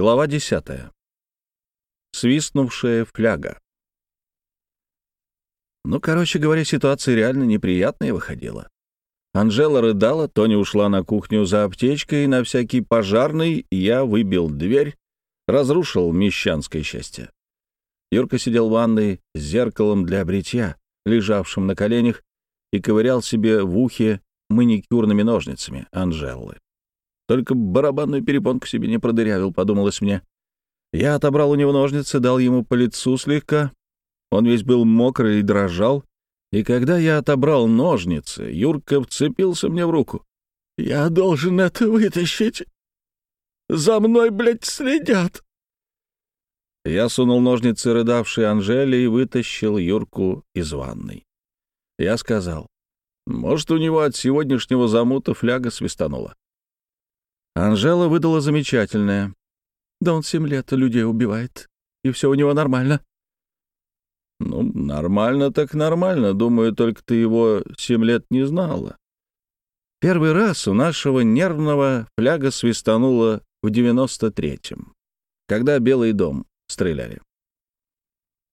Глава десятая. Свистнувшая фляга. Ну, короче говоря, ситуация реально неприятная выходила. Анжела рыдала, Тони ушла на кухню за аптечкой, на всякий пожарный я выбил дверь, разрушил мещанское счастье. Юрка сидел в ванной с зеркалом для бритья, лежавшим на коленях, и ковырял себе в ухе маникюрными ножницами Анжелы. Только барабанную перепонку себе не продырявил, подумалось мне. Я отобрал у него ножницы, дал ему по лицу слегка. Он весь был мокрый и дрожал. И когда я отобрал ножницы, Юрка вцепился мне в руку. «Я должен это вытащить. За мной, блядь, следят!» Я сунул ножницы рыдавшей Анжеле и вытащил Юрку из ванной. Я сказал, может, у него от сегодняшнего замута фляга свистанула. Анжела выдала замечательное. Да он семь лет людей убивает, и все у него нормально. Ну, нормально так нормально. Думаю, только ты его семь лет не знала. Первый раз у нашего нервного фляга свистанула в девяносто третьем, когда Белый дом стреляли.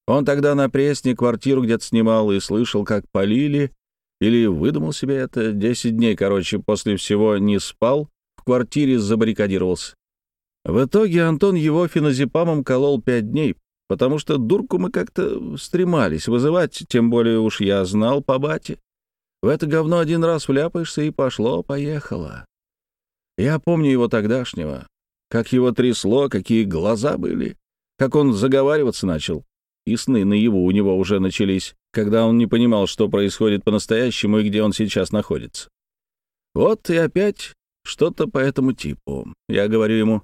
Он тогда на пресне квартиру где-то снимал и слышал, как полили, или выдумал себе это. Десять дней, короче, после всего не спал, квартире забаррикадировался. В итоге Антон его феназепамом колол пять дней, потому что дурку мы как-то стремались вызывать, тем более уж я знал по бате. В это говно один раз вляпаешься, и пошло-поехало. Я помню его тогдашнего, как его трясло, какие глаза были, как он заговариваться начал. И сны наяву у него уже начались, когда он не понимал, что происходит по-настоящему и где он сейчас находится. Вот и опять что-то по этому типу. Я говорю ему,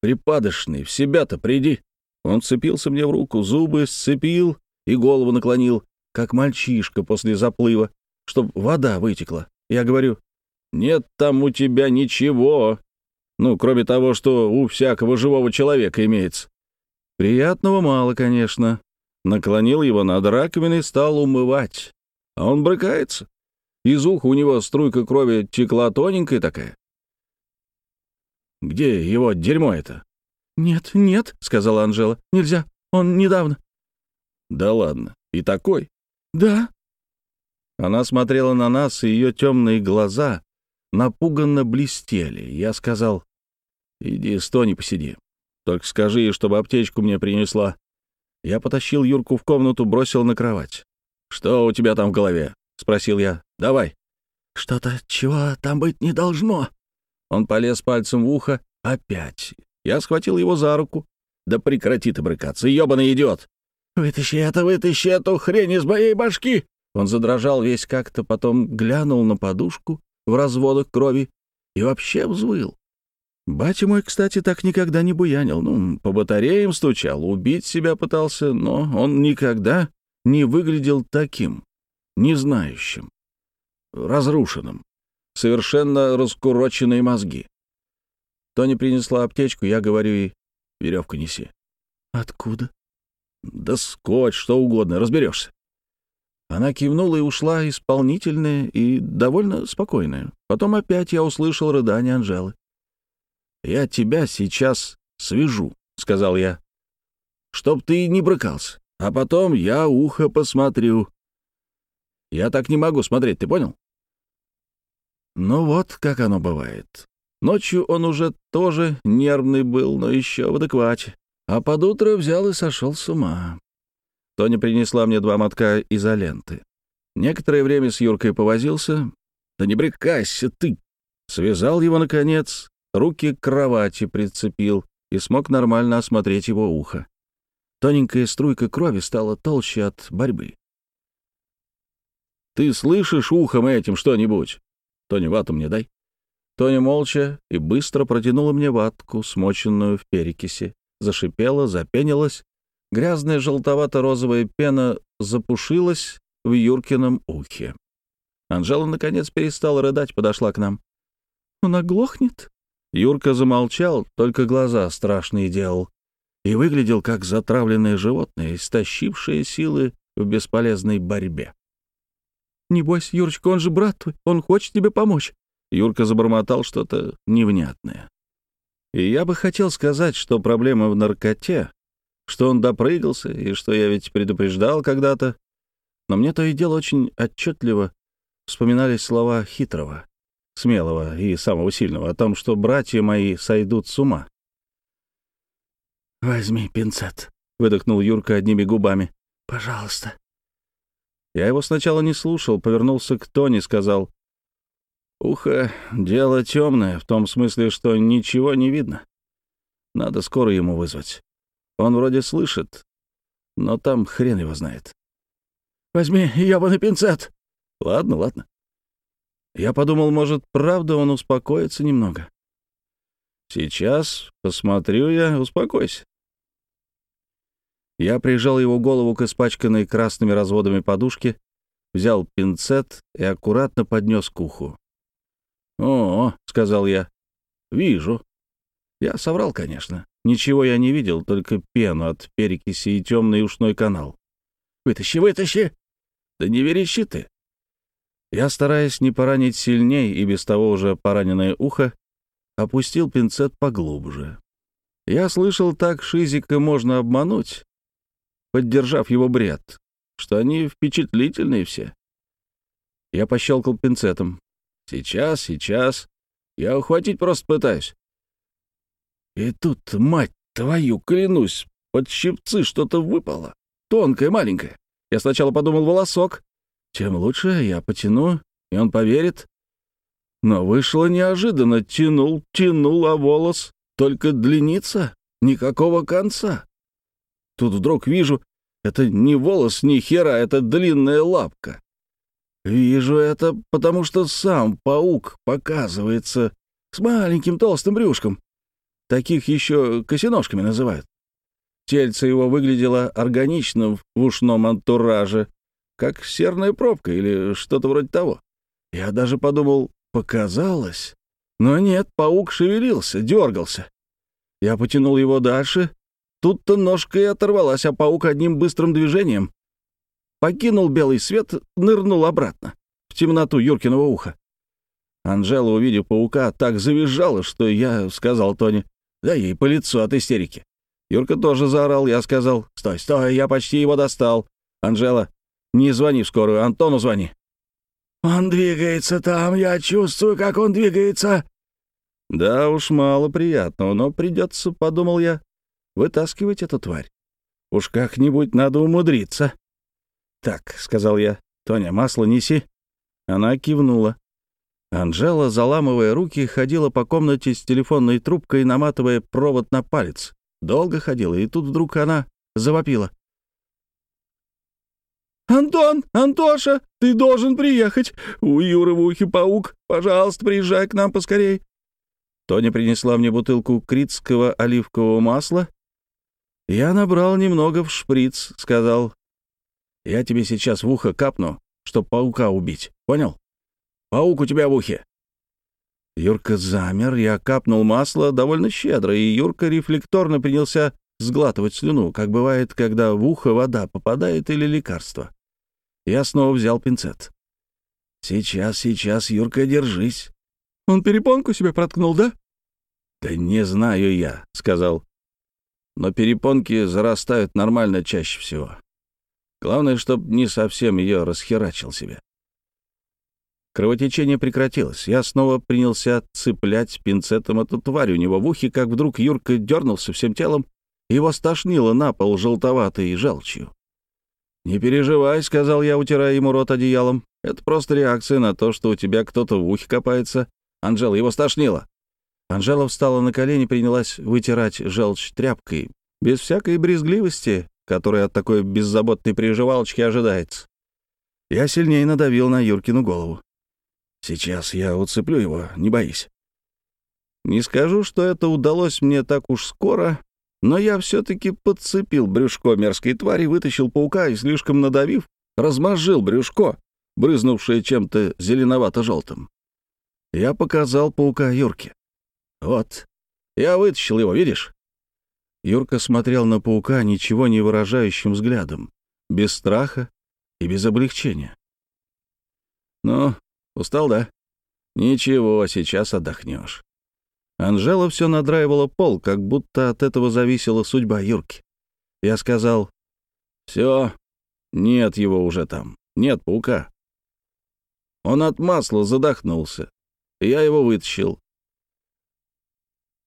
«Припадочный, в себя-то приди». Он цепился мне в руку, зубы сцепил и голову наклонил, как мальчишка после заплыва, чтоб вода вытекла. Я говорю, «Нет там у тебя ничего, ну, кроме того, что у всякого живого человека имеется». Приятного мало, конечно. Наклонил его над раковиной, стал умывать. А он брыкается. Из уха у него струйка крови текла тоненькая такая. «Где его дерьмо это?» «Нет, нет», — сказала Анжела. «Нельзя. Он недавно». «Да ладно. И такой?» «Да». Она смотрела на нас, и ее темные глаза напуганно блестели. Я сказал, «Иди, стони, посиди. Только скажи ей, чтобы аптечку мне принесла». Я потащил Юрку в комнату, бросил на кровать. «Что у тебя там в голове?» — спросил я. «Давай». «Что-то, чего там быть не должно». Он полез пальцем в ухо. Опять. Я схватил его за руку. «Да прекрати ты брыкаться, ёбаный идиот!» «Вытащи это, вытащи эту хрень из моей башки!» Он задрожал весь как-то, потом глянул на подушку в разводах крови и вообще взвыл. Батя мой, кстати, так никогда не буянил. Ну, по батареям стучал, убить себя пытался, но он никогда не выглядел таким, не знающим, разрушенным, совершенно раскуроченные мозги. Тони принесла аптечку, я говорю ей, веревку неси. «Откуда?» «Да скотч, что угодно, разберешься». Она кивнула и ушла, исполнительная и довольно спокойная. Потом опять я услышал рыдание Анжелы. «Я тебя сейчас свяжу», — сказал я, — «чтоб ты не брыкался, а потом я ухо посмотрю». Я так не могу смотреть, ты понял? Ну вот, как оно бывает. Ночью он уже тоже нервный был, но еще в адеквате. А под утро взял и сошел с ума. Тоня принесла мне два мотка изоленты. Некоторое время с Юркой повозился. «Да не брекайся ты!» Связал его, наконец, руки к кровати прицепил и смог нормально осмотреть его ухо. Тоненькая струйка крови стала толще от борьбы. «Ты слышишь ухом этим что-нибудь?» «Тоня, вату мне дай». Тоня молча и быстро протянула мне ватку, смоченную в перекиси. Зашипела, запенилась. Грязная желтовато-розовая пена запушилась в Юркином ухе. Анжела, наконец, перестала рыдать, подошла к нам. «Он оглохнет?» Юрка замолчал, только глаза страшные делал. И выглядел как затравленное животное, истощившее силы в бесполезной борьбе. «Не бойся, Юрочка, он же брат твой, он хочет тебе помочь». Юрка забормотал что-то невнятное. И я бы хотел сказать, что проблема в наркоте, что он допрыгался, и что я ведь предупреждал когда-то. Но мне то и дело очень отчетливо вспоминались слова хитрого, смелого и самого сильного о том, что братья мои сойдут с ума. «Возьми пинцет», — выдохнул Юрка одними губами. «Пожалуйста». Я его сначала не слушал, повернулся к Тони, сказал, «Ухо — дело темное, в том смысле, что ничего не видно. Надо скоро ему вызвать. Он вроде слышит, но там хрен его знает». «Возьми ебаный пинцет!» «Ладно, ладно». Я подумал, может, правда он успокоится немного. «Сейчас посмотрю я, успокойся». Я прижал его голову к испачканной красными разводами подушке, взял пинцет и аккуратно поднес к уху. «О, — сказал я, — вижу». Я соврал, конечно. Ничего я не видел, только пену от перекиси и темный ушной канал. «Вытащи, вытащи!» «Да не верещи ты!» Я, стараясь не поранить сильней и без того уже пораненное ухо, опустил пинцет поглубже. Я слышал, так Шизика можно обмануть, поддержав его бред, что они впечатлительные все. Я пощелкал пинцетом. Сейчас, сейчас. Я ухватить просто пытаюсь. И тут, мать твою, клянусь, под щипцы что-то выпало. Тонкое, маленькое. Я сначала подумал волосок. Тем лучше я потяну, и он поверит. Но вышло неожиданно. Тянул, тянул, а волос только длинится, никакого конца. Тут вдруг вижу, это не волос, ни хера, это длинная лапка. Вижу это, потому что сам паук показывается с маленьким толстым брюшком. Таких еще косиножками называют. Тельце его выглядело органично в ушном антураже, как серная пробка или что-то вроде того. Я даже подумал, показалось. Но нет, паук шевелился, дергался. Я потянул его дальше, Тут-то ножка и оторвалась, а паук одним быстрым движением покинул белый свет, нырнул обратно, в темноту Юркиного уха. Анжела, увидев паука, так завизжала, что я сказал Тони, дай ей по лицу от истерики. Юрка тоже заорал, я сказал, стой, стой, я почти его достал. Анжела, не звони в скорую, Антону звони. «Он двигается там, я чувствую, как он двигается». «Да уж, мало приятного, но придется, — подумал я, вытаскивать эту тварь. Уж как-нибудь надо умудриться. «Так», — сказал я, — «Тоня, масло неси». Она кивнула. Анжела, заламывая руки, ходила по комнате с телефонной трубкой, наматывая провод на палец. Долго ходила, и тут вдруг она завопила. «Антон! Антоша! Ты должен приехать! У Юры в ухе паук! Пожалуйста, приезжай к нам поскорей!» Тоня принесла мне бутылку критского оливкового масла я набрал немного в шприц, сказал. Я тебе сейчас в ухо капну, чтоб паука убить. Понял? Паук у тебя в ухе. Юрка замер, я капнул масло довольно щедро, и Юрка рефлекторно принялся сглатывать слюну, как бывает, когда в ухо вода попадает или лекарство. Я снова взял пинцет. «Сейчас, сейчас, Юрка, держись». «Он перепонку себе проткнул, да?» «Да не знаю я», — сказал но перепонки зарастают нормально чаще всего. Главное, чтобы не совсем ее расхерачил себе. Кровотечение прекратилось. Я снова принялся цеплять пинцетом эту тварь у него в ухе, как вдруг Юрка дернулся всем телом, и его стошнило на пол желтоватой желчью. «Не переживай», — сказал я, утирая ему рот одеялом. «Это просто реакция на то, что у тебя кто-то в ухе копается. Анжела, его стошнило». Анжела встала на колени, принялась вытирать желчь тряпкой, без всякой брезгливости, которая от такой беззаботной приживалочки ожидается. Я сильнее надавил на Юркину голову. «Сейчас я уцеплю его, не боись». Не скажу, что это удалось мне так уж скоро, но я все-таки подцепил брюшко мерзкой твари, вытащил паука и, слишком надавив, размозжил брюшко, брызнувшее чем-то зеленовато-желтым. Я показал паука Юрке. «Вот, я вытащил его, видишь?» Юрка смотрел на паука ничего не выражающим взглядом, без страха и без облегчения. «Ну, устал, да? Ничего, сейчас отдохнешь. Анжела все надраивала пол, как будто от этого зависела судьба Юрки. Я сказал, «Все, нет его уже там, нет паука». Он от масла задохнулся, я его вытащил.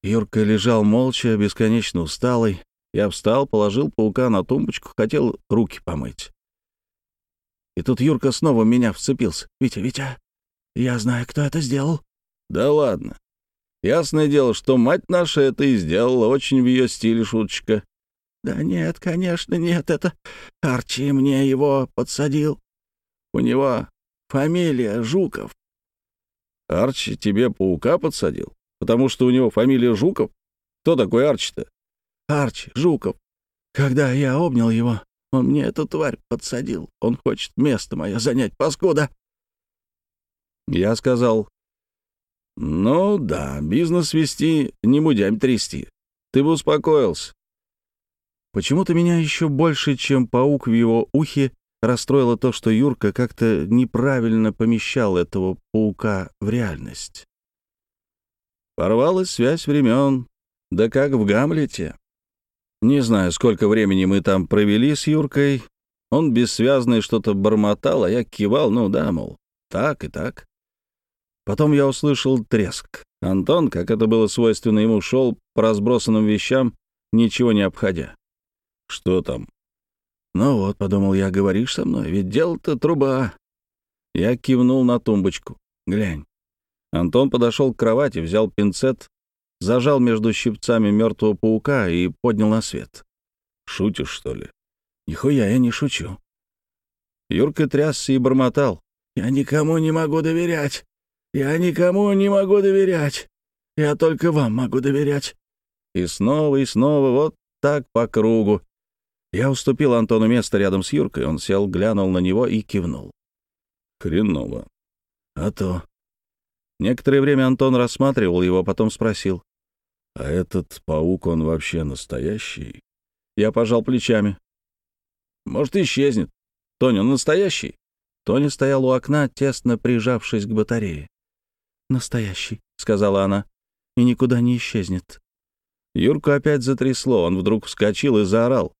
Юрка лежал молча, бесконечно усталый. Я встал, положил паука на тумбочку, хотел руки помыть. И тут Юрка снова меня вцепился. «Витя, Витя, я знаю, кто это сделал». «Да ладно. Ясное дело, что мать наша это и сделала, очень в ее стиле шуточка». «Да нет, конечно, нет, это Арчи мне его подсадил. У него фамилия Жуков». «Арчи тебе паука подсадил? Потому что у него фамилия Жуков? Кто такой Арчи-то?» «Арчи, Жуков. Когда я обнял его, он мне эту тварь подсадил. Он хочет место мое занять, паскуда. Я сказал, ну да, бизнес вести, не мудям трясти. Ты бы успокоился. Почему-то меня еще больше, чем паук в его ухе, расстроило то, что Юрка как-то неправильно помещал этого паука в реальность. Порвалась связь времен, да как в Гамлете. Не знаю, сколько времени мы там провели с Юркой. Он бессвязный что-то бормотал, а я кивал, ну да, мол, так и так. Потом я услышал треск. Антон, как это было свойственно ему, шел по разбросанным вещам, ничего не обходя. «Что там?» «Ну вот», — подумал я, — «говоришь со мной, ведь дело-то труба». Я кивнул на тумбочку. «Глянь». Антон подошел к кровати, взял пинцет, зажал между щипцами мертвого паука и поднял на свет. «Шутишь, что ли?» «Нихуя я не шучу». Юрка трясся и бормотал. «Я никому не могу доверять. Я никому не могу доверять. Я только вам могу доверять». И снова, и снова, вот так по кругу. Я уступил Антону место рядом с Юркой. Он сел, глянул на него и кивнул. «Хреново». «А то». Некоторое время Антон рассматривал его, потом спросил. А этот паук, он вообще настоящий? Я пожал плечами. Может, исчезнет. Тоня, он настоящий? Тоня стоял у окна, тесно прижавшись к батарее. «Настоящий», — сказала она, — «и никуда не исчезнет». Юрку опять затрясло, он вдруг вскочил и заорал.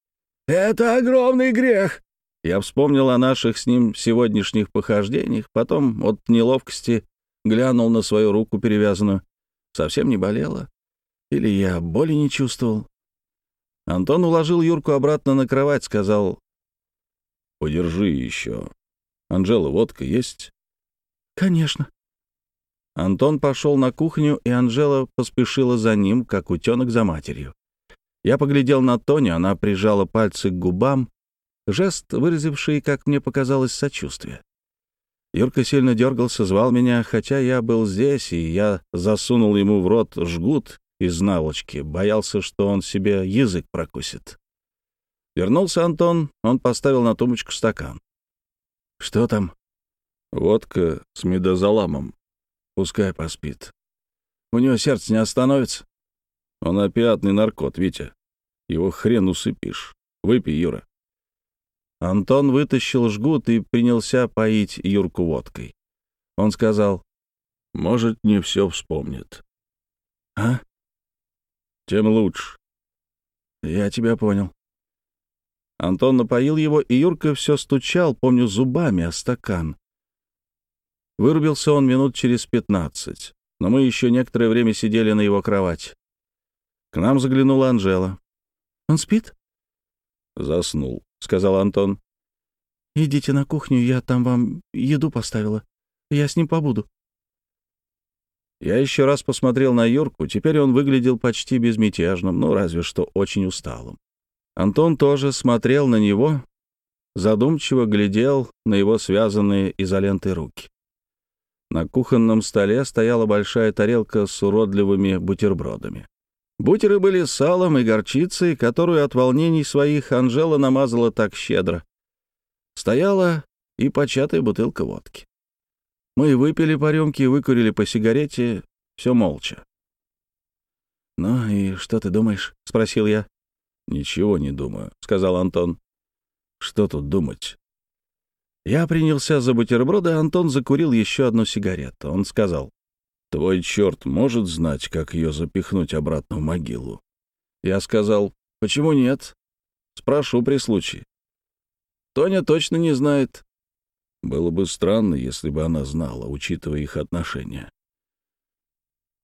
«Это огромный грех!» Я вспомнил о наших с ним сегодняшних похождениях, потом от неловкости глянул на свою руку перевязанную. Совсем не болела. Или я боли не чувствовал? Антон уложил Юрку обратно на кровать, сказал, «Подержи еще. Анжела, водка есть?» «Конечно». Антон пошел на кухню, и Анжела поспешила за ним, как утенок за матерью. Я поглядел на Тоню, она прижала пальцы к губам, жест, выразивший, как мне показалось, сочувствие. Юрка сильно дергался, звал меня, хотя я был здесь, и я засунул ему в рот жгут из наволочки, боялся, что он себе язык прокусит. Вернулся Антон, он поставил на тумбочку стакан. «Что там?» «Водка с медозаламом. Пускай поспит. У него сердце не остановится. Он опиатный наркот, Витя. Его хрен усыпишь. Выпей, Юра». Антон вытащил жгут и принялся поить Юрку водкой. Он сказал, «Может, не все вспомнит». «А?» тем лучше. Я тебя понял. Антон напоил его, и Юрка все стучал, помню, зубами о стакан. Вырубился он минут через пятнадцать, но мы еще некоторое время сидели на его кровати. К нам заглянула Анжела. «Он спит?» «Заснул», — сказал Антон. «Идите на кухню, я там вам еду поставила. Я с ним побуду». Я еще раз посмотрел на Юрку, теперь он выглядел почти безмятежным, ну, разве что очень усталым. Антон тоже смотрел на него, задумчиво глядел на его связанные изолентой руки. На кухонном столе стояла большая тарелка с уродливыми бутербродами. Бутеры были салом и горчицей, которую от волнений своих Анжела намазала так щедро. Стояла и початая бутылка водки. Мы выпили по рюмке, выкурили по сигарете, все молча. «Ну и что ты думаешь?» — спросил я. «Ничего не думаю», — сказал Антон. «Что тут думать?» Я принялся за бутерброды, Антон закурил еще одну сигарету. Он сказал, Твой черт может знать, как ее запихнуть обратно в могилу? Я сказал, почему нет? Спрошу при случае. Тоня точно не знает. Было бы странно, если бы она знала, учитывая их отношения.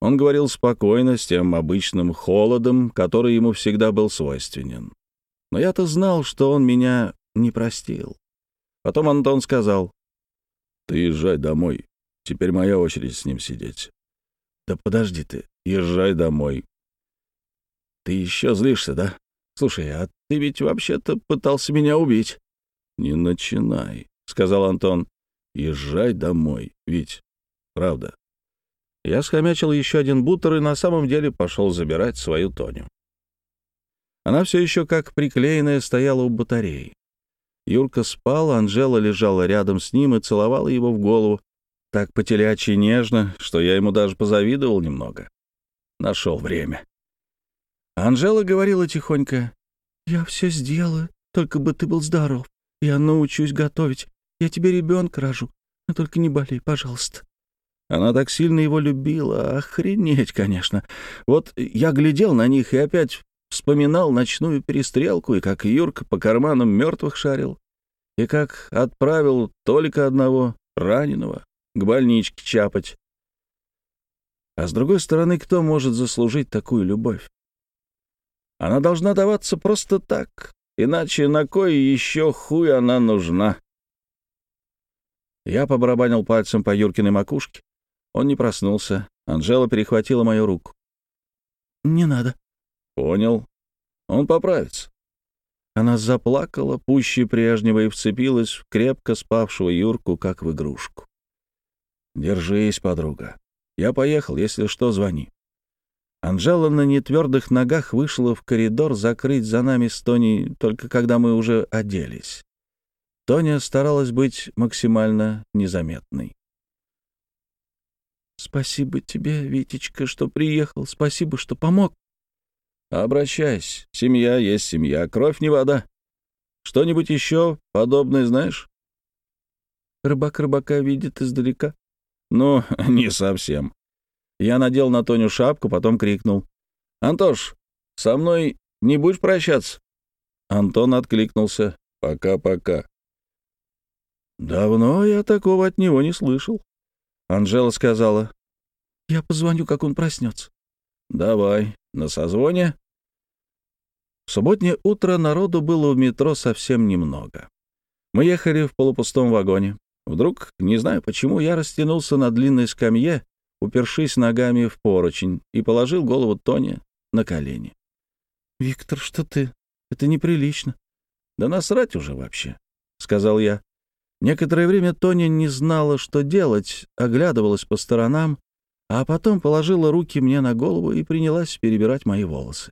Он говорил спокойно, с тем обычным холодом, который ему всегда был свойственен. Но я-то знал, что он меня не простил. Потом Антон сказал, «Ты езжай домой. Теперь моя очередь с ним сидеть». «Да подожди ты, езжай домой». «Ты еще злишься, да? Слушай, а ты ведь вообще-то пытался меня убить». «Не начинай», — сказал Антон. «Езжай домой, Вить. Правда». Я схомячил еще один бутер и на самом деле пошел забирать свою Тоню. Она все еще как приклеенная стояла у батареи. Юрка спал, Анжела лежала рядом с ним и целовала его в голову. Так по-телячьи нежно, что я ему даже позавидовал немного. Нашел время. Анжела говорила тихонько. «Я все сделаю, только бы ты был здоров. Я научусь готовить. Я тебе ребенка рожу. Но только не болей, пожалуйста». Она так сильно его любила. Охренеть, конечно. Вот я глядел на них и опять вспоминал ночную перестрелку, и как Юрка по карманам мертвых шарил, и как отправил только одного раненого к больничке чапать. А с другой стороны, кто может заслужить такую любовь? Она должна даваться просто так, иначе на кой еще хуй она нужна? Я побарабанил пальцем по Юркиной макушке. Он не проснулся. Анжела перехватила мою руку. «Не надо». «Понял. Он поправится». Она заплакала пуще прежнего и вцепилась в крепко спавшего Юрку, как в игрушку. «Держись, подруга. Я поехал, если что, звони». Анжела на нетвердых ногах вышла в коридор закрыть за нами с Тони только когда мы уже оделись. Тоня старалась быть максимально незаметной. «Спасибо тебе, Витечка, что приехал. Спасибо, что помог». «Обращайся. Семья есть семья. Кровь не вода. Что-нибудь еще подобное знаешь?» «Рыбак рыбака видит издалека». «Ну, не совсем». Я надел на Тоню шапку, потом крикнул. «Антош, со мной не будешь прощаться?» Антон откликнулся. «Пока-пока». Давно я такого от него не слышал. Анжела сказала. «Я позвоню, как он проснется». «Давай. На созвоне?» В субботнее утро народу было в метро совсем немного. Мы ехали в полупустом вагоне. Вдруг, не знаю почему, я растянулся на длинной скамье, упершись ногами в поручень, и положил голову Тони на колени. «Виктор, что ты? Это неприлично». «Да насрать уже вообще», — сказал я. Некоторое время Тоня не знала, что делать, оглядывалась по сторонам, а потом положила руки мне на голову и принялась перебирать мои волосы.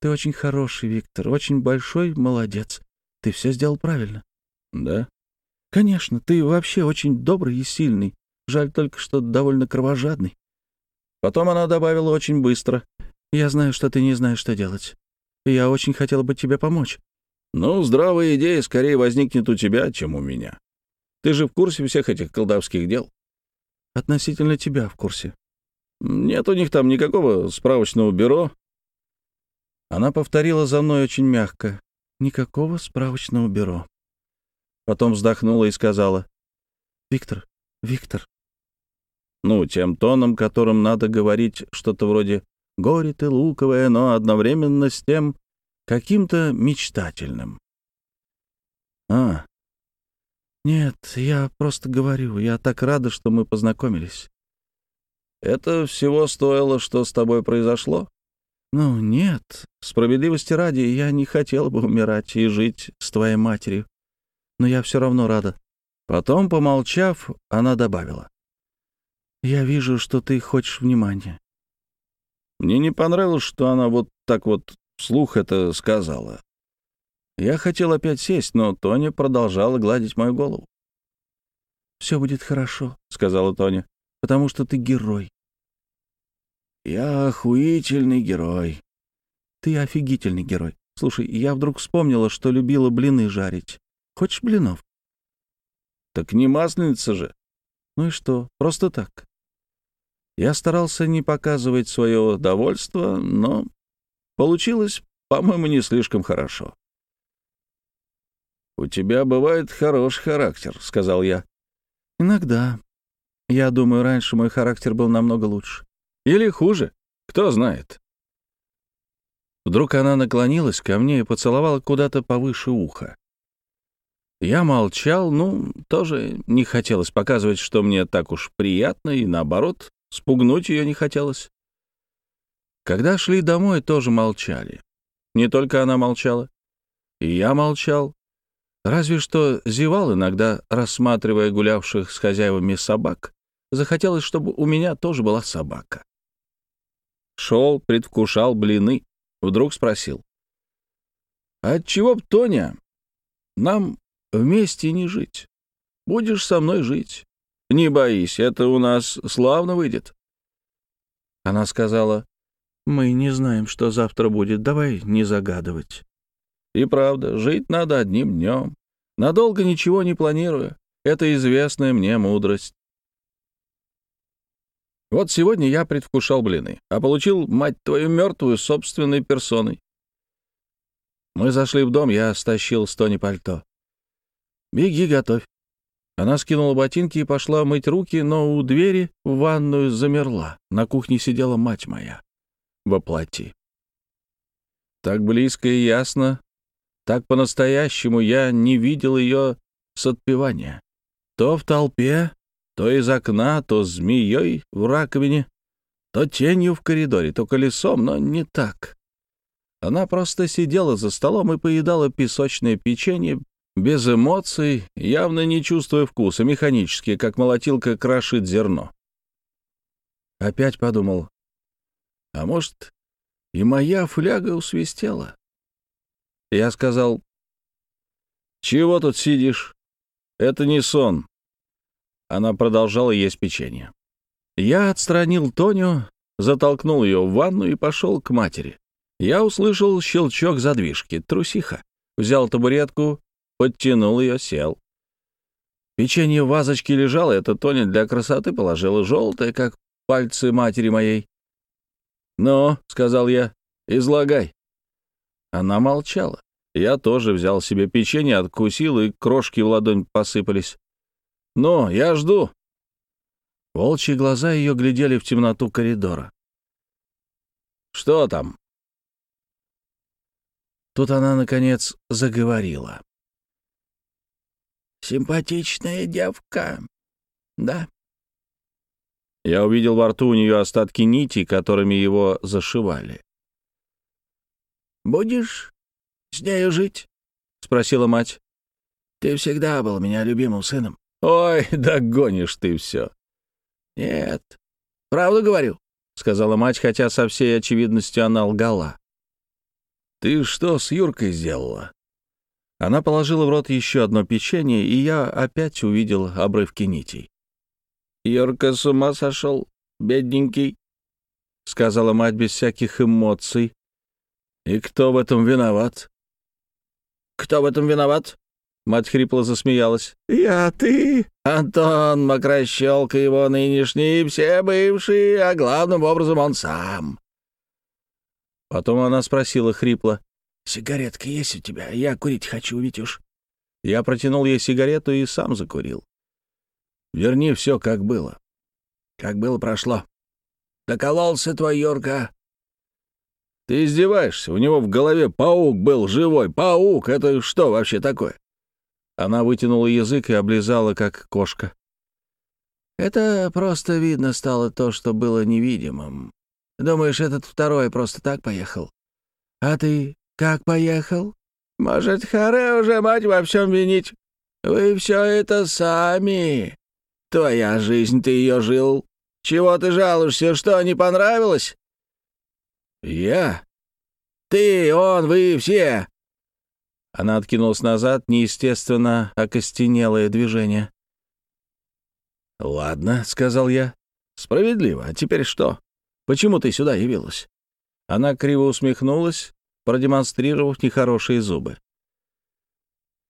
«Ты очень хороший, Виктор, очень большой молодец. Ты все сделал правильно». «Да?» «Конечно, ты вообще очень добрый и сильный. Жаль только, что довольно кровожадный». Потом она добавила очень быстро. «Я знаю, что ты не знаешь, что делать. Я очень хотела бы тебе помочь. Ну, здравая идея скорее возникнет у тебя, чем у меня. Ты же в курсе всех этих колдовских дел? Относительно тебя в курсе. Нет у них там никакого справочного бюро. Она повторила за мной очень мягко. Никакого справочного бюро. Потом вздохнула и сказала. Виктор, Виктор. Ну, тем тоном, которым надо говорить что-то вроде «горе ты луковое», но одновременно с тем каким-то мечтательным. «А, нет, я просто говорю, я так рада, что мы познакомились». «Это всего стоило, что с тобой произошло?» «Ну, нет. Справедливости ради, я не хотела бы умирать и жить с твоей матерью. Но я все равно рада». Потом, помолчав, она добавила. «Я вижу, что ты хочешь внимания». Мне не понравилось, что она вот так вот вслух это сказала. Я хотел опять сесть, но Тоня продолжала гладить мою голову. «Все будет хорошо», — сказала Тоня, — «потому что ты герой». «Я охуительный герой». «Ты офигительный герой. Слушай, я вдруг вспомнила, что любила блины жарить. Хочешь блинов?» «Так не масленица же». «Ну и что? Просто так». Я старался не показывать свое довольство, но получилось, по-моему, не слишком хорошо. «У тебя бывает хороший характер», — сказал я. «Иногда. Я думаю, раньше мой характер был намного лучше. Или хуже. Кто знает». Вдруг она наклонилась ко мне и поцеловала куда-то повыше уха. Я молчал, ну, тоже не хотелось показывать, что мне так уж приятно, и наоборот, спугнуть ее не хотелось. Когда шли домой, тоже молчали. Не только она молчала, и я молчал. Разве что зевал иногда, рассматривая гулявших с хозяевами собак. Захотелось, чтобы у меня тоже была собака. Шел, предвкушал блины. Вдруг спросил. «Отчего б, Тоня, нам вместе не жить? Будешь со мной жить. Не боись, это у нас славно выйдет». Она сказала, «Мы не знаем, что завтра будет, давай не загадывать». И правда, жить надо одним днем. Надолго ничего не планируя. Это известная мне мудрость. Вот сегодня я предвкушал блины, а получил, мать твою, мертвую собственной персоной. Мы зашли в дом, я стащил с Тони пальто. «Беги, готовь». Она скинула ботинки и пошла мыть руки, но у двери в ванную замерла. На кухне сидела мать моя. Во плоти. Так близко и ясно, так по-настоящему я не видел ее с отпевания. То в толпе, то из окна, то змеей в раковине, то тенью в коридоре, то колесом, но не так. Она просто сидела за столом и поедала песочное печенье без эмоций, явно не чувствуя вкуса, механически, как молотилка крошит зерно. Опять подумал, а может, и моя фляга усвистела? Я сказал, «Чего тут сидишь? Это не сон». Она продолжала есть печенье. Я отстранил Тоню, затолкнул ее в ванну и пошел к матери. Я услышал щелчок задвижки, трусиха. Взял табуретку, подтянул ее, сел. Печенье в вазочке лежало, это Тоня для красоты положила, желтое, как пальцы матери моей. «Ну», — сказал я, — «излагай». Она молчала. Я тоже взял себе печенье, откусил, и крошки в ладонь посыпались. «Ну, я жду». Волчьи глаза ее глядели в темноту коридора. «Что там?» Тут она, наконец, заговорила. «Симпатичная девка, да?» Я увидел во рту у нее остатки нити, которыми его зашивали. «Будешь с нею жить?» — спросила мать. «Ты всегда был меня любимым сыном». «Ой, догонишь ты все». «Нет, правду говорю», — сказала мать, хотя со всей очевидностью она лгала. «Ты что с Юркой сделала?» Она положила в рот еще одно печенье, и я опять увидел обрывки нитей. «Юрка с ума сошел, бедненький», — сказала мать без всяких эмоций. «И кто в этом виноват?» Кто в этом виноват?» Мать хрипло засмеялась. «Я, ты, Антон Мокрощелка, его нынешний, все бывшие, а главным образом он сам». Потом она спросила хрипло. «Сигаретка есть у тебя? Я курить хочу, Витюш». Я протянул ей сигарету и сам закурил. «Верни все, как было». «Как было, прошло. Докололся твой Юрка. Ты издеваешься? У него в голове паук был живой. Паук — это что вообще такое? Она вытянула язык и облизала, как кошка. Это просто видно стало то, что было невидимым. Думаешь, этот второй просто так поехал? А ты как поехал? Может, харе уже мать во всем винить? Вы все это сами. Твоя жизнь, ты ее жил. Чего ты жалуешься, что не понравилось? «Я?» «Ты, он, вы, все!» Она откинулась назад, неестественно окостенелое движение. «Ладно», — сказал я. «Справедливо. А теперь что? Почему ты сюда явилась?» Она криво усмехнулась, продемонстрировав нехорошие зубы.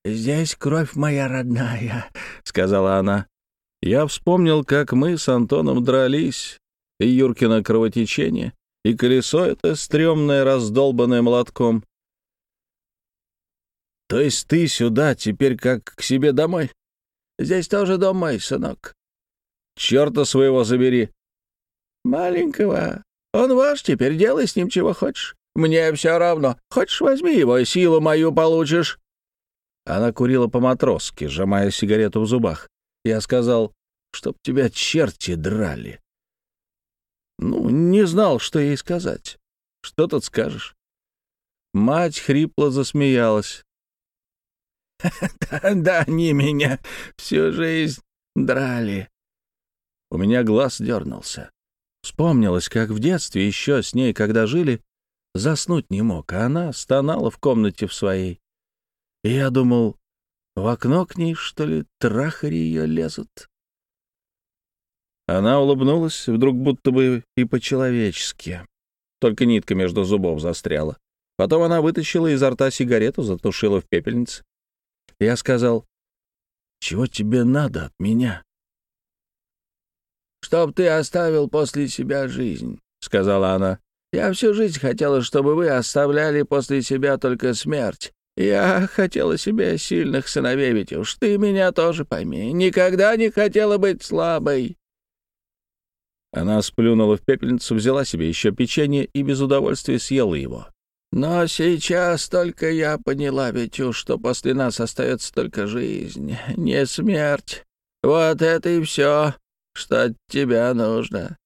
«Здесь кровь моя родная», — сказала она. Я вспомнил, как мы с Антоном дрались, и Юркино кровотечение, и колесо это стрёмное, раздолбанное молотком. То есть ты сюда теперь как к себе домой? Здесь тоже дом мой, сынок. Чёрта своего забери. Маленького. Он ваш, теперь делай с ним чего хочешь. Мне все равно. Хочешь, возьми его, силу мою получишь. Она курила по-матросски, сжимая сигарету в зубах. Я сказал, чтоб тебя черти драли. Ну, не знал, что ей сказать. Что тут скажешь? Мать хрипло засмеялась. «Да, да, они меня всю жизнь драли». У меня глаз дернулся. Вспомнилось, как в детстве еще с ней, когда жили, заснуть не мог, а она стонала в комнате в своей. И я думал, в окно к ней, что ли, трахари ее лезут. Она улыбнулась, вдруг будто бы и по-человечески. Только нитка между зубов застряла. Потом она вытащила изо рта сигарету, затушила в пепельнице. Я сказал, «Чего тебе надо от меня?» «Чтоб ты оставил после себя жизнь», — сказала она. «Я всю жизнь хотела, чтобы вы оставляли после себя только смерть. Я хотела себе сильных сыновей, ведь уж ты меня тоже пойми. Никогда не хотела быть слабой. Она сплюнула в пепельницу, взяла себе еще печенье и без удовольствия съела его. «Но сейчас только я поняла, Витю, что после нас остается только жизнь, не смерть. Вот это и все, что от тебя нужно.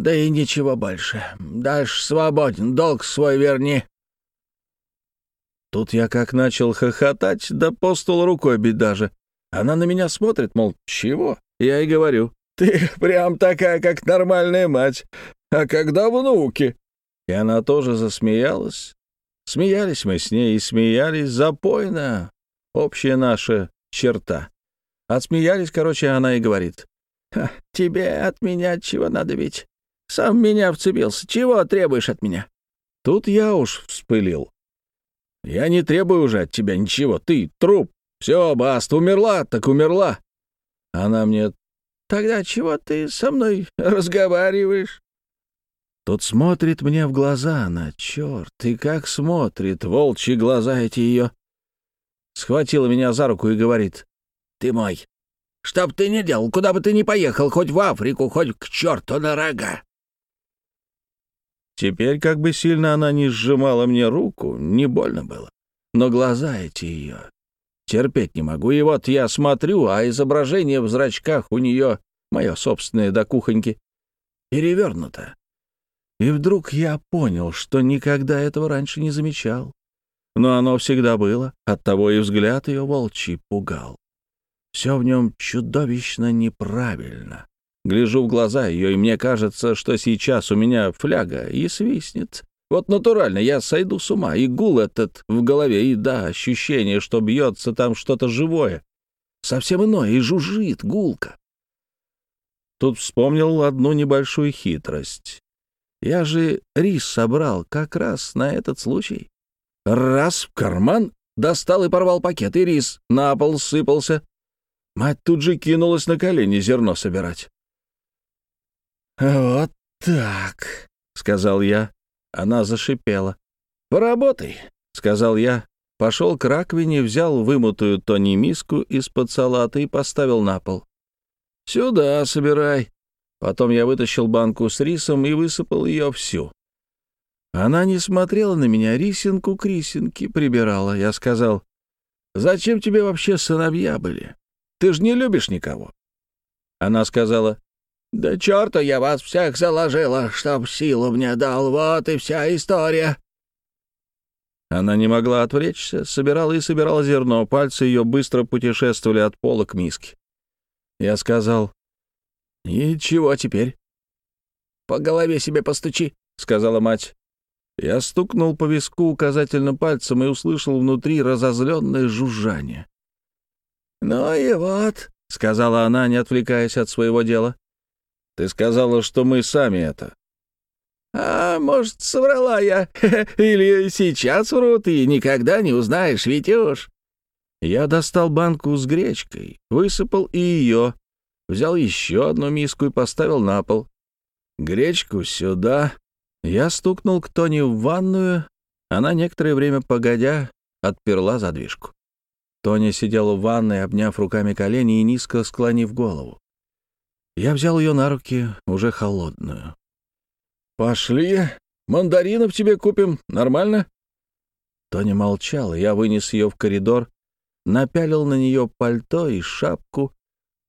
Да и ничего больше. Дальше свободен, долг свой верни». Тут я как начал хохотать, да по столу рукой бить даже. Она на меня смотрит, мол, чего? Я и говорю, ты прям такая, как нормальная мать. А когда внуки?» И она тоже засмеялась. Смеялись мы с ней и смеялись запойно. Общая наша черта. Отсмеялись, короче, она и говорит. «Тебе от меня чего надо ведь? Сам меня вцепился. Чего требуешь от меня?» Тут я уж вспылил. «Я не требую уже от тебя ничего. Ты труп. Все, баст, умерла, так умерла». Она мне Тогда чего ты со мной разговариваешь?» Тут смотрит мне в глаза она, черт, и как смотрит, волчьи глаза эти ее. Схватила меня за руку и говорит, «Ты мой. Что б ты ни делал, куда бы ты ни поехал, хоть в Африку, хоть к черту на рога». Теперь, как бы сильно она не сжимала мне руку, не больно было. Но глаза эти ее Терпеть не могу. И вот я смотрю, а изображение в зрачках у нее, мое собственное до кухоньки, перевернуто. И вдруг я понял, что никогда этого раньше не замечал. Но оно всегда было, оттого и взгляд ее волчий пугал. Все в нем чудовищно неправильно. Гляжу в глаза ее, и мне кажется, что сейчас у меня фляга и свистнет. Вот натурально, я сойду с ума. И гул этот в голове, и да, ощущение, что бьется там что-то живое. Совсем иное, и жужжит гулко. Тут вспомнил одну небольшую хитрость. Я же рис собрал как раз на этот случай. Раз в карман достал и порвал пакет, и рис на пол сыпался. Мать тут же кинулась на колени зерно собирать. «Вот так», — сказал я, она зашипела. «Поработай», — сказал я. Пошел к раковине, взял вымытую Тони миску из-под салата и поставил на пол. «Сюда собирай». Потом я вытащил банку с рисом и высыпал ее всю. Она не смотрела на меня, рисинку к рисинке прибирала. Я сказал, «Зачем тебе вообще сыновья были? Ты же не любишь никого». Она сказала, «Да черта я вас всех заложила, чтоб силу мне дал, вот и вся история». Она не могла отвлечься, собирала и собирала зерно, пальцы ее быстро путешествовали от пола к миске. Я сказал, «Ничего теперь». «По голове себе постучи», — сказала мать. Я стукнул по виску указательным пальцем и услышал внутри разозленное жужжание. «Ну и вот», — сказала она, не отвлекаясь от своего дела. Ты сказала, что мы сами это». «А, может, соврала я. Или сейчас вру, ты никогда не узнаешь, Витюш». Я достал банку с гречкой, высыпал и ее, взял еще одну миску и поставил на пол. Гречку сюда». Я стукнул к Тони в ванную. Она некоторое время погодя отперла задвижку. Тоня сидела в ванной, обняв руками колени и низко склонив голову. Я взял ее на руки, уже холодную. «Пошли, мандаринов тебе купим, нормально?» Тоня молчала, я вынес ее в коридор, напялил на нее пальто и шапку,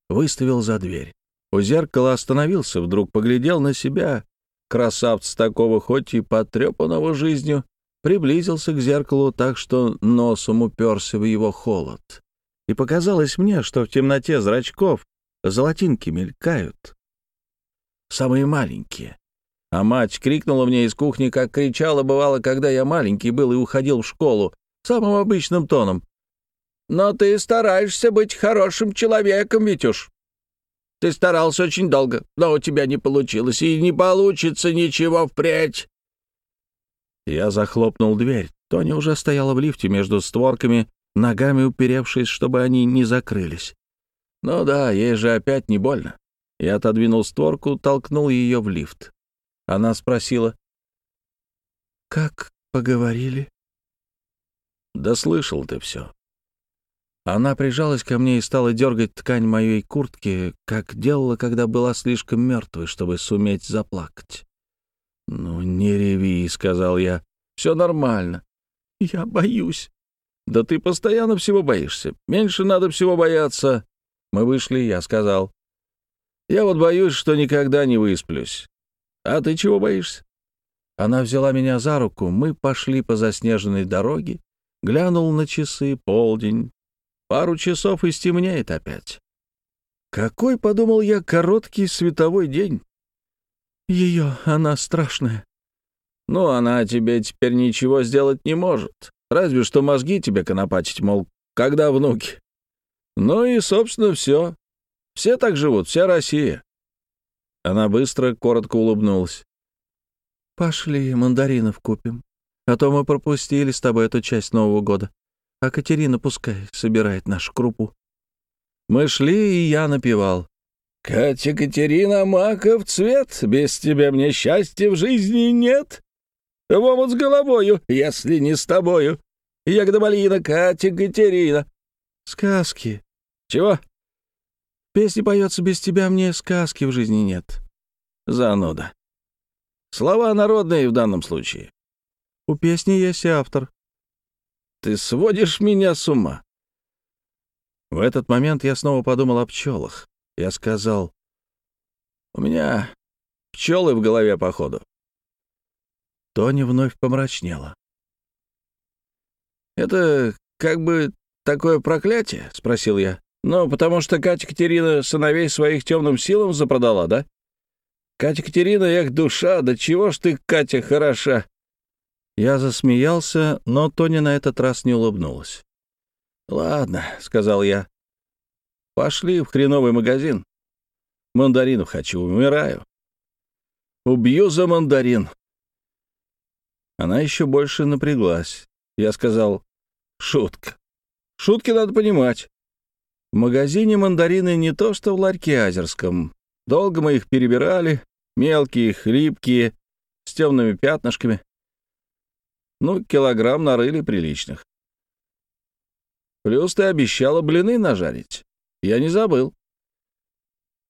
выставил за дверь. У зеркала остановился, вдруг поглядел на себя, красавца такого, хоть и потрепанного жизнью, приблизился к зеркалу так, что носом уперся в его холод. И показалось мне, что в темноте зрачков золотинки мелькают. Самые маленькие. А мать крикнула мне из кухни, как кричала, бывало, когда я маленький был и уходил в школу, самым обычным тоном. «Но ты стараешься быть хорошим человеком, Витюш. Ты старался очень долго, но у тебя не получилось, и не получится ничего впредь». Я захлопнул дверь. Тоня уже стояла в лифте между створками, ногами уперевшись, чтобы они не закрылись. Ну да, ей же опять не больно. Я отодвинул створку, толкнул ее в лифт. Она спросила. «Как поговорили?» «Да слышал ты все». Она прижалась ко мне и стала дергать ткань моей куртки, как делала, когда была слишком мертвой, чтобы суметь заплакать. «Ну, не реви», — сказал я. «Все нормально». «Я боюсь». «Да ты постоянно всего боишься. Меньше надо всего бояться». Мы вышли, я сказал. «Я вот боюсь, что никогда не высплюсь. А ты чего боишься?» Она взяла меня за руку, мы пошли по заснеженной дороге, глянул на часы, полдень. Пару часов и стемнеет опять. Какой, подумал я, короткий световой день. Ее, она страшная. Ну, она тебе теперь ничего сделать не может. Разве что мозги тебе конопатить, мол, когда внуки. Ну и, собственно, все. Все так живут, вся Россия. Она быстро, коротко улыбнулась. «Пошли, мандаринов купим. А то мы пропустили с тобой эту часть Нового года. А Катерина пускай собирает нашу крупу». Мы шли, и я напевал. «Катя Катерина Маков цвет, без тебя мне счастья в жизни нет. В омут с головою, если не с тобою. Ягода малина, Катя Катерина». «Сказки». «Чего?» Песни поется без тебя, мне сказки в жизни нет. Зануда. Слова народные в данном случае. У песни есть автор. Ты сводишь меня с ума. В этот момент я снова подумал о пчелах. Я сказал, у меня пчелы в голове, походу. Тони вновь помрачнела. «Это как бы такое проклятие?» — спросил я. Ну, потому что Катя Катерина сыновей своих темным силам запродала, да? Катя Катерина, эх, душа, да чего ж ты, Катя, хороша!» Я засмеялся, но Тоня на этот раз не улыбнулась. «Ладно», — сказал я. «Пошли в хреновый магазин. Мандаринов хочу, умираю. Убью за мандарин». Она еще больше напряглась. Я сказал, «Шутка. Шутки надо понимать. В магазине мандарины не то что в ларьке Азерском. Долго мы их перебирали, мелкие, хлипкие, с темными пятнышками. Ну, килограмм нарыли приличных. Плюс ты обещала блины нажарить. Я не забыл.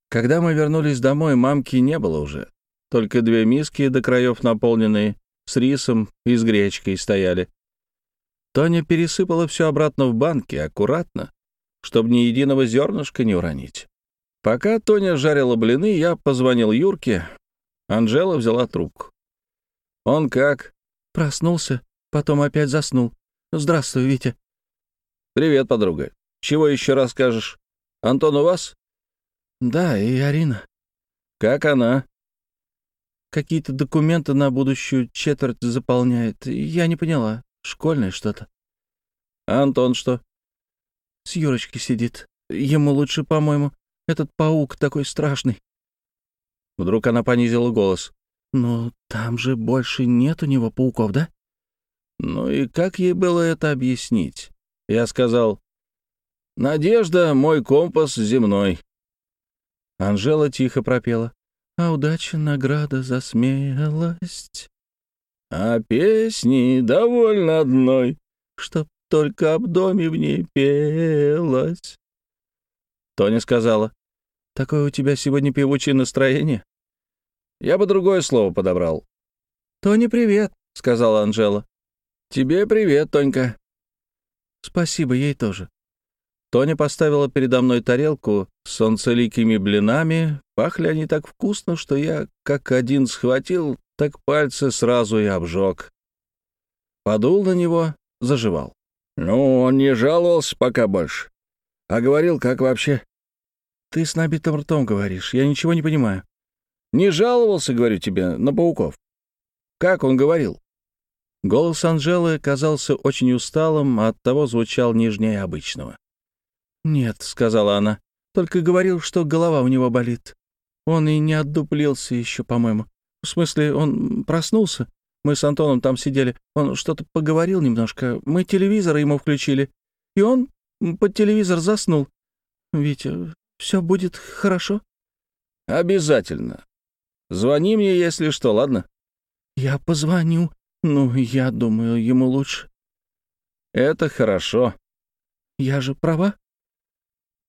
Когда мы вернулись домой, мамки не было уже. Только две миски до краев наполненные, с рисом и с гречкой стояли. Тоня пересыпала все обратно в банки, аккуратно, чтобы ни единого зернышка не уронить. Пока Тоня жарила блины, я позвонил Юрке. Анжела взяла трубку. «Он как?» «Проснулся, потом опять заснул. Здравствуй, Витя». «Привет, подруга. Чего еще расскажешь? Антон у вас?» «Да, и Арина». «Как она?» «Какие-то документы на будущую четверть заполняет. Я не поняла. Школьное что-то». «А Антон что?» С Юрочкой сидит. Ему лучше, по-моему. Этот паук такой страшный. Вдруг она понизила голос. «Ну, там же больше нет у него пауков, да?» Ну и как ей было это объяснить? Я сказал, «Надежда — мой компас земной». Анжела тихо пропела. А удача — награда за смелость. А песни довольно одной, Чтоб только об доме в ней пелось. Тоня сказала. Такое у тебя сегодня певучее настроение? Я бы другое слово подобрал. «Тони, привет», — сказала Анжела. «Тебе привет, Тонька». «Спасибо, ей тоже». Тоня поставила передо мной тарелку с солнцеликими блинами. Пахли они так вкусно, что я, как один схватил, так пальцы сразу и обжег. Подул на него, заживал. Ну, он не жаловался пока больше. А говорил, как вообще. «Ты с набитым ртом говоришь, я ничего не понимаю». «Не жаловался, говорю тебе, на пауков». «Как он говорил?» Голос Анжелы казался очень усталым, а оттого звучал нежнее обычного. «Нет», — сказала она, — «только говорил, что голова у него болит. Он и не отдуплился еще, по-моему. В смысле, он проснулся. Мы с Антоном там сидели. Он что-то поговорил немножко. Мы телевизор ему включили. И он под телевизор заснул. Витя, все будет хорошо?» «Обязательно. Звони мне, если что, ладно?» «Я позвоню. Ну, я думаю, ему лучше». «Это хорошо». «Я же права?»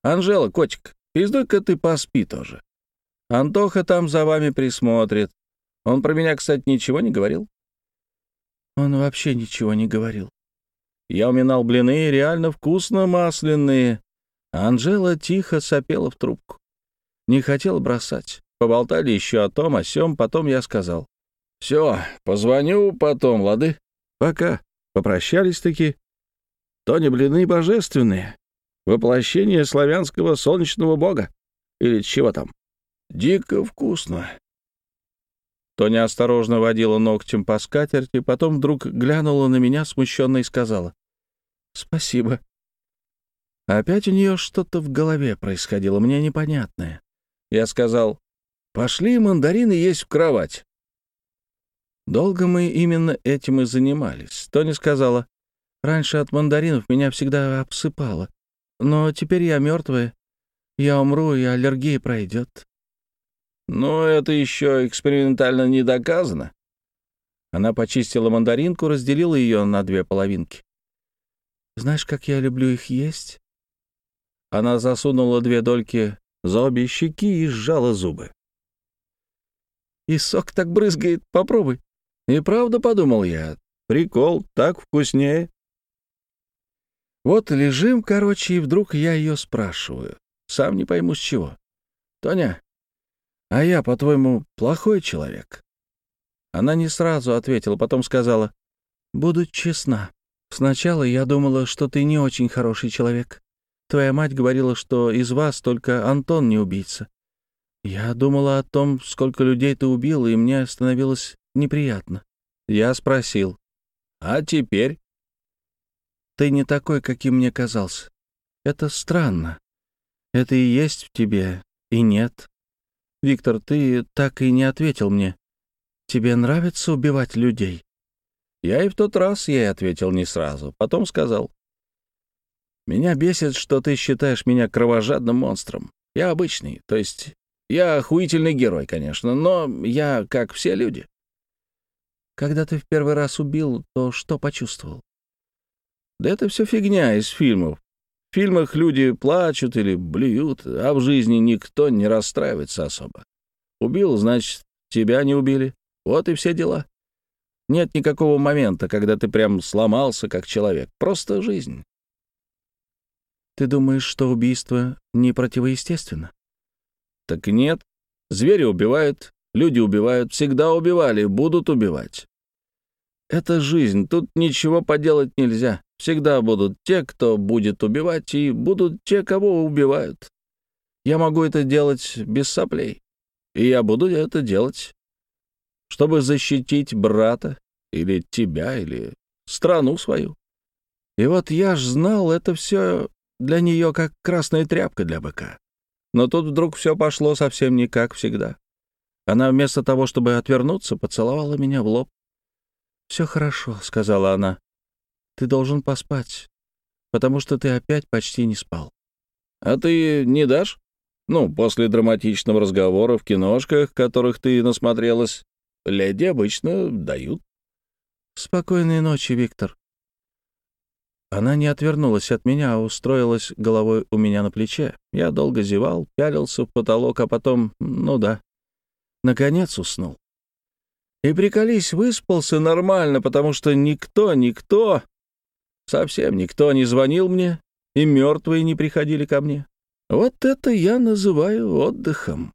«Анжела, котик, пиздуй-ка ты поспи тоже. Антоха там за вами присмотрит. Он про меня, кстати, ничего не говорил?» «Он вообще ничего не говорил». Я уминал блины, реально вкусно масляные. Анжела тихо сопела в трубку. Не хотела бросать. Поболтали еще о том, о сём, потом я сказал. «Все, позвоню потом, лады? Пока». Попрощались-таки. То не блины божественные. Воплощение славянского солнечного бога. Или чего там? Дико вкусно. Тоня осторожно водила ногтем по скатерти, потом вдруг глянула на меня смущенно и сказала. «Спасибо». Опять у нее что-то в голове происходило, мне непонятное. Я сказал, «Пошли мандарины есть в кровать». Долго мы именно этим и занимались. Тоня сказала, «Раньше от мандаринов меня всегда обсыпало, но теперь я мертвая. Я умру, и аллергия пройдет». «Но это еще экспериментально не доказано». Она почистила мандаринку, разделила ее на две половинки. «Знаешь, как я люблю их есть?» Она засунула две дольки за обе щеки и сжала зубы. «И сок так брызгает, попробуй». И правда, подумал я, прикол, так вкуснее. Вот лежим, короче, и вдруг я ее спрашиваю. Сам не пойму, с чего. «Тоня, а я, по-твоему, плохой человек?» Она не сразу ответила, потом сказала, «Буду честна. Сначала я думала, что ты не очень хороший человек. Твоя мать говорила, что из вас только Антон не убийца. Я думала о том, сколько людей ты убил, и мне становилось неприятно. Я спросил, «А теперь?» «Ты не такой, каким мне казался. Это странно. Это и есть в тебе, и нет. Виктор, ты так и не ответил мне. Тебе нравится убивать людей?» Я и в тот раз ей ответил не сразу, потом сказал, «Меня бесит, что ты считаешь меня кровожадным монстром. Я обычный, то есть я охуительный герой, конечно, но я как все люди. Когда ты в первый раз убил, то что почувствовал? Да это все фигня из фильмов. В фильмах люди плачут или блюют, а в жизни никто не расстраивается особо. Убил, значит, тебя не убили. Вот и все дела. Нет никакого момента, когда ты прям сломался как человек. Просто жизнь. Ты думаешь, что убийство не противоестественно? Так нет. Звери убивают, люди убивают, всегда убивали, будут убивать. Это жизнь, тут ничего поделать нельзя. Всегда будут те, кто будет убивать, и будут те, кого убивают. Я могу это делать без соплей. И я буду это делать, чтобы защитить брата, или тебя, или страну свою. И вот я ж знал, это все для нее как красная тряпка для быка. Но тут вдруг все пошло совсем не как всегда. Она вместо того, чтобы отвернуться, поцеловала меня в лоб. «Все хорошо», — сказала она. «Ты должен поспать, потому что ты опять почти не спал». «А ты не дашь?» Ну, после драматичного разговора в киношках, которых ты насмотрелась, леди обычно дают. Спокойной ночи, Виктор. Она не отвернулась от меня, а устроилась головой у меня на плече. Я долго зевал, пялился в потолок, а потом, ну да, наконец уснул. И приколись, выспался нормально, потому что никто, никто, совсем никто не звонил мне, и мертвые не приходили ко мне. Вот это я называю отдыхом.